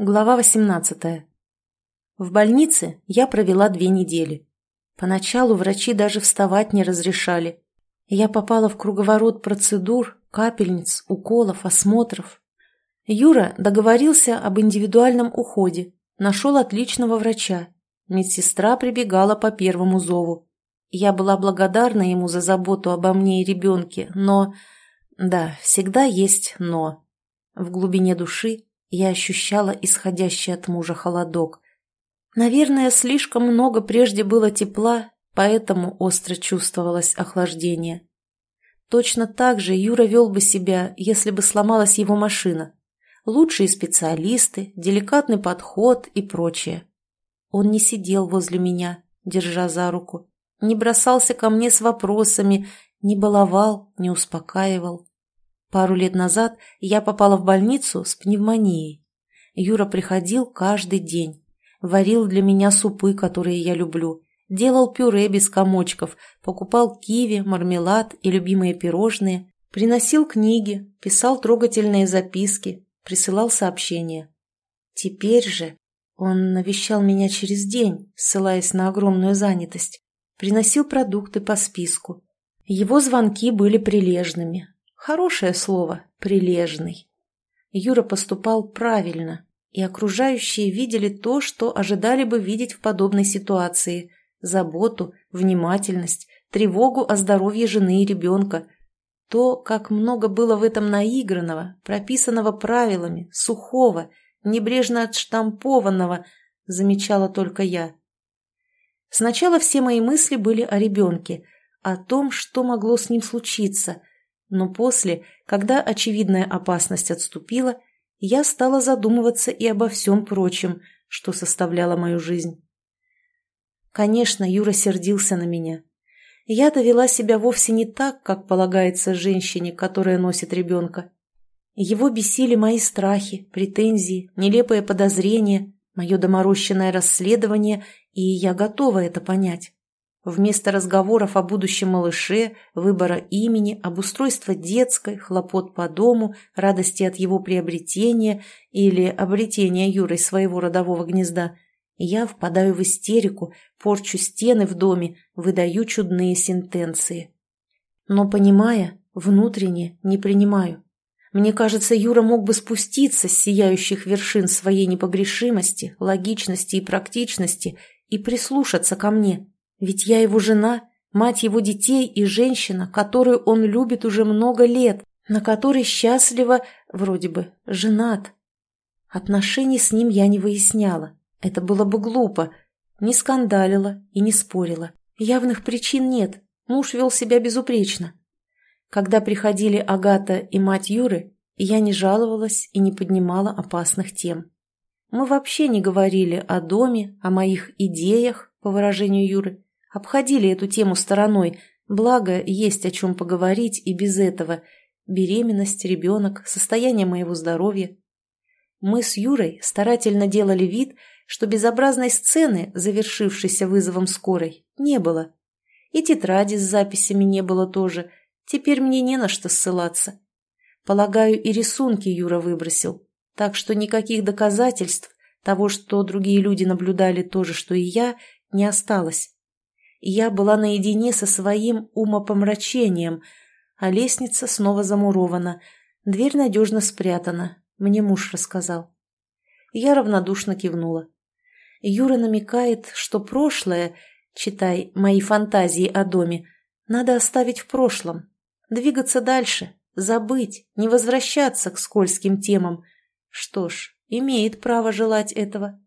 Глава 18. В больнице я провела две недели. Поначалу врачи даже вставать не разрешали. Я попала в круговорот процедур, капельниц, уколов, осмотров. Юра договорился об индивидуальном уходе, нашел отличного врача. Медсестра прибегала по первому зову. Я была благодарна ему за заботу обо мне и ребенке, но... Да, всегда есть «но». В глубине души я ощущала исходящий от мужа холодок. Наверное, слишком много прежде было тепла, поэтому остро чувствовалось охлаждение. Точно так же Юра вел бы себя, если бы сломалась его машина. Лучшие специалисты, деликатный подход и прочее. Он не сидел возле меня, держа за руку, не бросался ко мне с вопросами, не баловал, не успокаивал. Пару лет назад я попала в больницу с пневмонией. Юра приходил каждый день. Варил для меня супы, которые я люблю. Делал пюре без комочков, покупал киви, мармелад и любимые пирожные. Приносил книги, писал трогательные записки, присылал сообщения. Теперь же он навещал меня через день, ссылаясь на огромную занятость. Приносил продукты по списку. Его звонки были прилежными, Хорошее слово «прилежный». Юра поступал правильно, и окружающие видели то, что ожидали бы видеть в подобной ситуации – заботу, внимательность, тревогу о здоровье жены и ребенка. То, как много было в этом наигранного, прописанного правилами, сухого, небрежно отштампованного, замечала только я. Сначала все мои мысли были о ребенке, о том, что могло с ним случиться, но после, когда очевидная опасность отступила, я стала задумываться и обо всем прочем, что составляло мою жизнь. Конечно, Юра сердился на меня. Я-то вела себя вовсе не так, как полагается женщине, которая носит ребенка. Его бесили мои страхи, претензии, нелепые подозрения, мое доморощенное расследование, и я готова это понять. Вместо разговоров о будущем малыше, выбора имени, обустройства детской, хлопот по дому, радости от его приобретения или обретения Юрой своего родового гнезда, я впадаю в истерику, порчу стены в доме, выдаю чудные сентенции. Но, понимая, внутренне не принимаю. Мне кажется, Юра мог бы спуститься с сияющих вершин своей непогрешимости, логичности и практичности и прислушаться ко мне – ведь я его жена, мать его детей и женщина, которую он любит уже много лет, на которой счастливо, вроде бы, женат. Отношений с ним я не выясняла. Это было бы глупо. Не скандалила и не спорила. Явных причин нет. Муж вел себя безупречно. Когда приходили Агата и мать Юры, я не жаловалась и не поднимала опасных тем. Мы вообще не говорили о доме, о моих идеях, по выражению Юры, Обходили эту тему стороной, благо есть о чем поговорить и без этого. Беременность, ребенок, состояние моего здоровья. Мы с Юрой старательно делали вид, что безобразной сцены, завершившейся вызовом скорой, не было. И тетради с записями не было тоже. Теперь мне не на что ссылаться. Полагаю, и рисунки Юра выбросил. Так что никаких доказательств того, что другие люди наблюдали то же, что и я, не осталось я была наедине со своим умопомрачением, а лестница снова замурована, дверь надежно спрятана, мне муж рассказал. Я равнодушно кивнула. Юра намекает, что прошлое, читай мои фантазии о доме, надо оставить в прошлом, двигаться дальше, забыть, не возвращаться к скользким темам. Что ж, имеет право желать этого.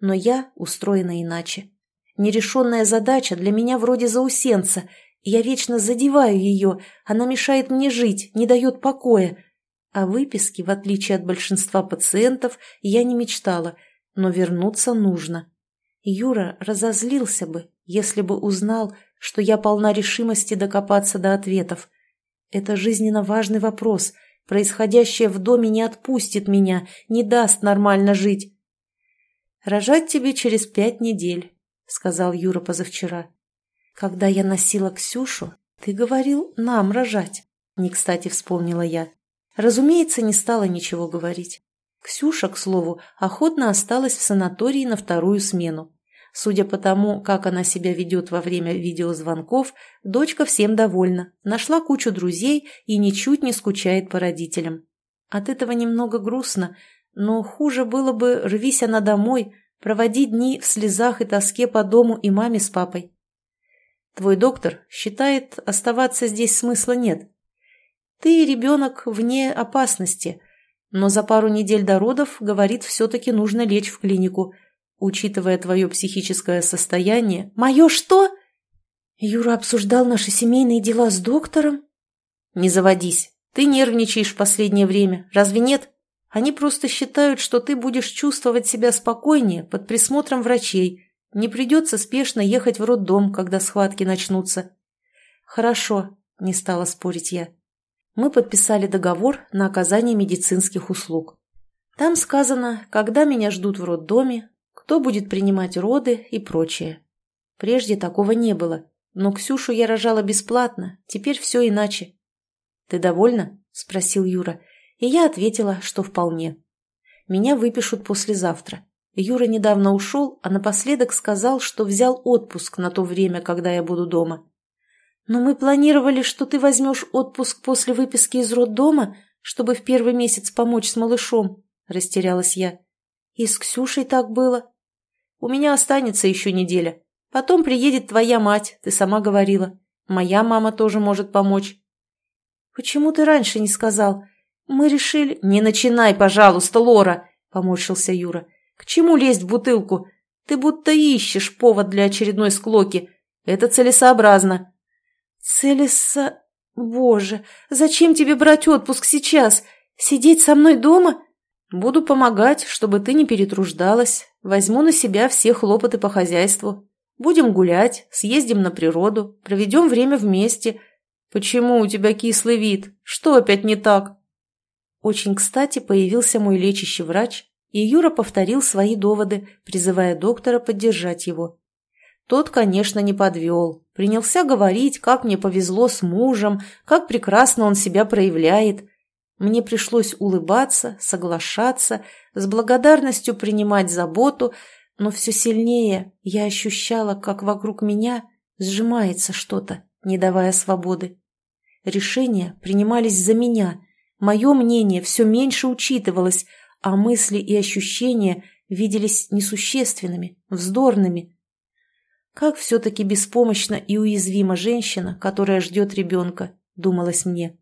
Но я устроена иначе. Нерешенная задача для меня вроде заусенца. Я вечно задеваю ее, она мешает мне жить, не дает покоя. О выписке, в отличие от большинства пациентов, я не мечтала, но вернуться нужно. Юра разозлился бы, если бы узнал, что я полна решимости докопаться до ответов. Это жизненно важный вопрос. Происходящее в доме не отпустит меня, не даст нормально жить. Рожать тебе через пять недель. — сказал Юра позавчера. «Когда я носила Ксюшу, ты говорил нам рожать», — не кстати вспомнила я. Разумеется, не стала ничего говорить. Ксюша, к слову, охотно осталась в санатории на вторую смену. Судя по тому, как она себя ведет во время видеозвонков, дочка всем довольна, нашла кучу друзей и ничуть не скучает по родителям. От этого немного грустно, но хуже было бы, рвись она домой, проводи дни в слезах и тоске по дому и маме с папой. Твой доктор считает, оставаться здесь смысла нет. Ты ребенок вне опасности, но за пару недель до родов, говорит, все-таки нужно лечь в клинику. Учитывая твое психическое состояние... Мое что? Юра обсуждал наши семейные дела с доктором? Не заводись. Ты нервничаешь в последнее время, разве нет? Они просто считают, что ты будешь чувствовать себя спокойнее под присмотром врачей. Не придется спешно ехать в роддом, когда схватки начнутся. Хорошо, не стала спорить я. Мы подписали договор на оказание медицинских услуг. Там сказано, когда меня ждут в роддоме, кто будет принимать роды и прочее. Прежде такого не было, но Ксюшу я рожала бесплатно, теперь все иначе. «Ты довольна?» – спросил Юра, и я ответила, что вполне. Меня выпишут послезавтра. Юра недавно ушел, а напоследок сказал, что взял отпуск на то время, когда я буду дома. «Но мы планировали, что ты возьмешь отпуск после выписки из роддома, чтобы в первый месяц помочь с малышом», – растерялась я. «И с Ксюшей так было?» «У меня останется еще неделя. Потом приедет твоя мать, ты сама говорила. Моя мама тоже может помочь. «Почему ты раньше не сказал? Мы решили...» «Не начинай, пожалуйста, Лора!» — поморщился Юра. «К чему лезть в бутылку? Ты будто ищешь повод для очередной склоки. Это целесообразно». «Целесо... Боже, зачем тебе брать отпуск сейчас? Сидеть со мной дома?» «Буду помогать, чтобы ты не перетруждалась. Возьму на себя все хлопоты по хозяйству. Будем гулять, съездим на природу, проведем время вместе». «Почему у тебя кислый вид? Что опять не так?» Очень кстати появился мой лечащий врач, и Юра повторил свои доводы, призывая доктора поддержать его. Тот, конечно, не подвел. Принялся говорить, как мне повезло с мужем, как прекрасно он себя проявляет. Мне пришлось улыбаться, соглашаться, с благодарностью принимать заботу, но все сильнее я ощущала, как вокруг меня сжимается что-то не давая свободы. Решения принимались за меня, мое мнение все меньше учитывалось, а мысли и ощущения виделись несущественными, вздорными. Как все-таки беспомощна и уязвима женщина, которая ждет ребенка, думалось мне.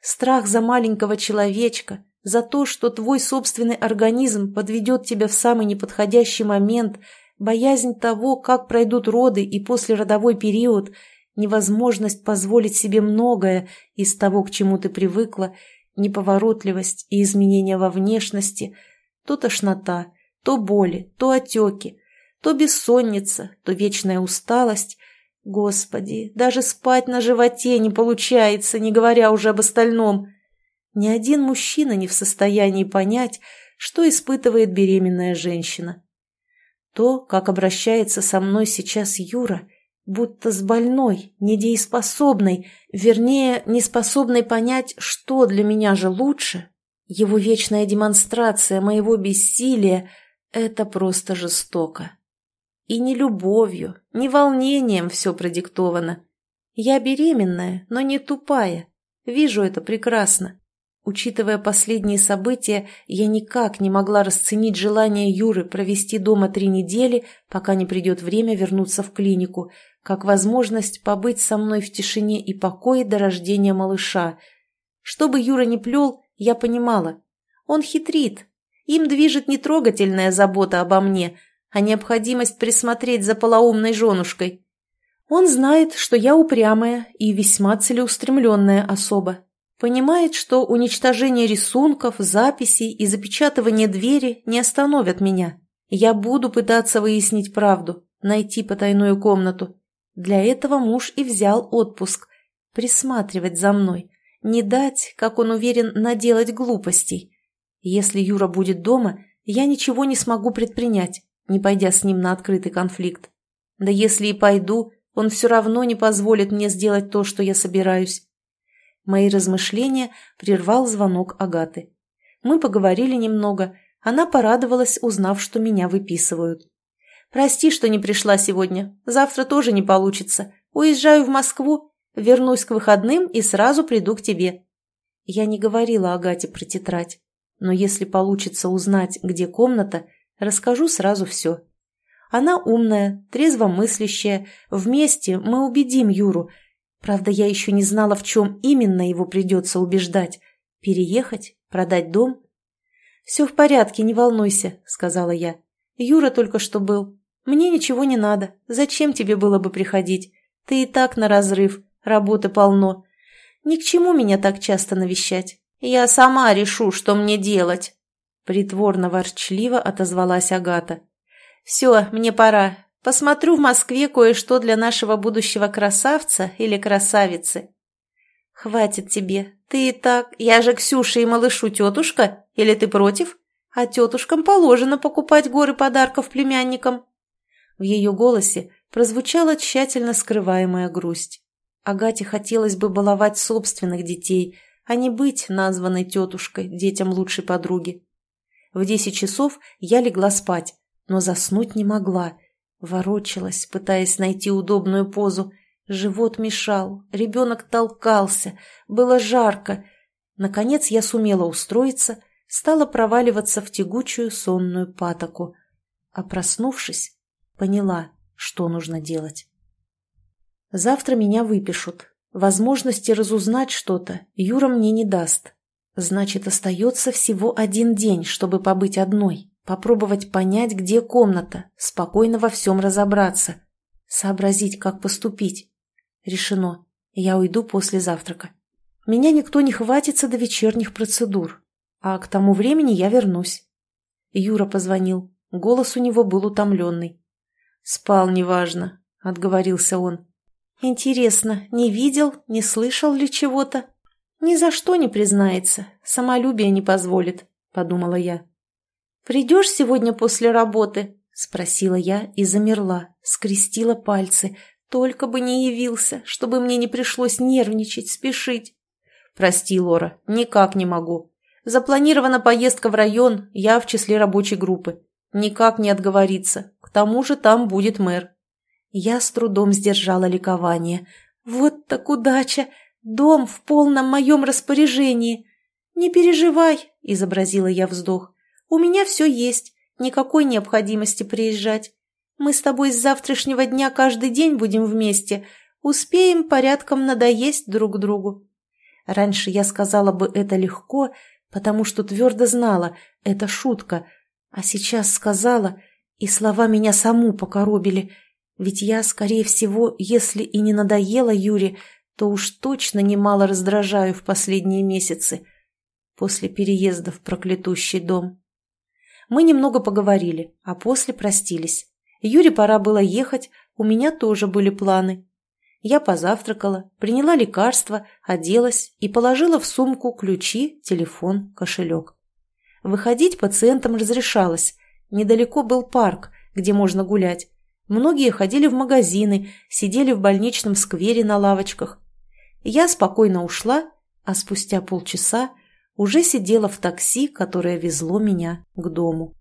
Страх за маленького человечка, за то, что твой собственный организм подведет тебя в самый неподходящий момент, боязнь того, как пройдут роды и послеродовой период – невозможность позволить себе многое из того, к чему ты привыкла, неповоротливость и изменения во внешности, то тошнота, то боли, то отеки, то бессонница, то вечная усталость. Господи, даже спать на животе не получается, не говоря уже об остальном. Ни один мужчина не в состоянии понять, что испытывает беременная женщина. То, как обращается со мной сейчас Юра – будто с больной, недееспособной, вернее, неспособной понять, что для меня же лучше, его вечная демонстрация моего бессилия — это просто жестоко. И не любовью, не волнением все продиктовано. Я беременная, но не тупая. Вижу это прекрасно. Учитывая последние события, я никак не могла расценить желание Юры провести дома три недели, пока не придет время вернуться в клинику, как возможность побыть со мной в тишине и покое до рождения малыша. Что бы Юра не плел, я понимала. Он хитрит. Им движет не трогательная забота обо мне, а необходимость присмотреть за полоумной женушкой. Он знает, что я упрямая и весьма целеустремленная особа. Понимает, что уничтожение рисунков, записей и запечатывание двери не остановят меня. Я буду пытаться выяснить правду, найти потайную комнату. Для этого муж и взял отпуск. Присматривать за мной. Не дать, как он уверен, наделать глупостей. Если Юра будет дома, я ничего не смогу предпринять, не пойдя с ним на открытый конфликт. Да если и пойду, он все равно не позволит мне сделать то, что я собираюсь. Мои размышления прервал звонок Агаты. Мы поговорили немного, Она порадовалась, узнав, что меня выписывают. «Прости, что не пришла сегодня. Завтра тоже не получится. Уезжаю в Москву, вернусь к выходным и сразу приду к тебе». Я не говорила Агате про тетрадь, но если получится узнать, где комната, расскажу сразу все. Она умная, трезвомыслящая. Вместе мы убедим Юру. Правда, я еще не знала, в чем именно его придется убеждать. Переехать? Продать дом? «Все в порядке, не волнуйся», — сказала я. «Юра только что был. Мне ничего не надо. Зачем тебе было бы приходить? Ты и так на разрыв, работы полно. Ни к чему меня так часто навещать. Я сама решу, что мне делать». Притворно-ворчливо отозвалась Агата. «Все, мне пора. Посмотрю в Москве кое-что для нашего будущего красавца или красавицы». «Хватит тебе. Ты и так... Я же Ксюша и малышу тетушка. Или ты против? А тетушкам положено покупать горы подарков племянникам». В ее голосе прозвучала тщательно скрываемая грусть. Агате хотелось бы баловать собственных детей, а не быть названной тетушкой детям лучшей подруги. В десять часов я легла спать, но заснуть не могла. Ворочалась, пытаясь найти удобную позу. Живот мешал, ребенок толкался, было жарко. Наконец я сумела устроиться, стала проваливаться в тягучую сонную патоку. А проснувшись, поняла, что нужно делать. Завтра меня выпишут. Возможности разузнать что-то Юра мне не даст. Значит, остается всего один день, чтобы побыть одной. Попробовать понять, где комната, спокойно во всем разобраться. Сообразить, как поступить. Решено. Я уйду после завтрака. Меня никто не хватится до вечерних процедур. А к тому времени я вернусь. Юра позвонил. Голос у него был утомленный. «Спал неважно», — отговорился он. «Интересно, не видел, не слышал ли чего-то?» «Ни за что не признается, самолюбие не позволит», — подумала я. «Придешь сегодня после работы?» — спросила я и замерла, скрестила пальцы. Только бы не явился, чтобы мне не пришлось нервничать, спешить. «Прости, Лора, никак не могу. Запланирована поездка в район, я в числе рабочей группы. Никак не отговориться. Тому же там будет мэр». Я с трудом сдержала ликование. «Вот так удача! Дом в полном моем распоряжении!» «Не переживай», — изобразила я вздох. У меня все есть, никакой необходимости приезжать. Мы с тобой с завтрашнего дня каждый день будем вместе, успеем порядком надоесть друг другу. Раньше я сказала бы это легко, потому что твердо знала, это шутка, а сейчас сказала, и слова меня саму покоробили, ведь я, скорее всего, если и не надоела Юре, то уж точно немало раздражаю в последние месяцы после переезда в проклятущий дом. Мы немного поговорили, а после простились. Юре пора было ехать, у меня тоже были планы. Я позавтракала, приняла лекарства, оделась и положила в сумку ключи, телефон, кошелек. Выходить пациентам разрешалось. Недалеко был парк, где можно гулять. Многие ходили в магазины, сидели в больничном сквере на лавочках. Я спокойно ушла, а спустя полчаса уже сидела в такси, которое везло меня к дому.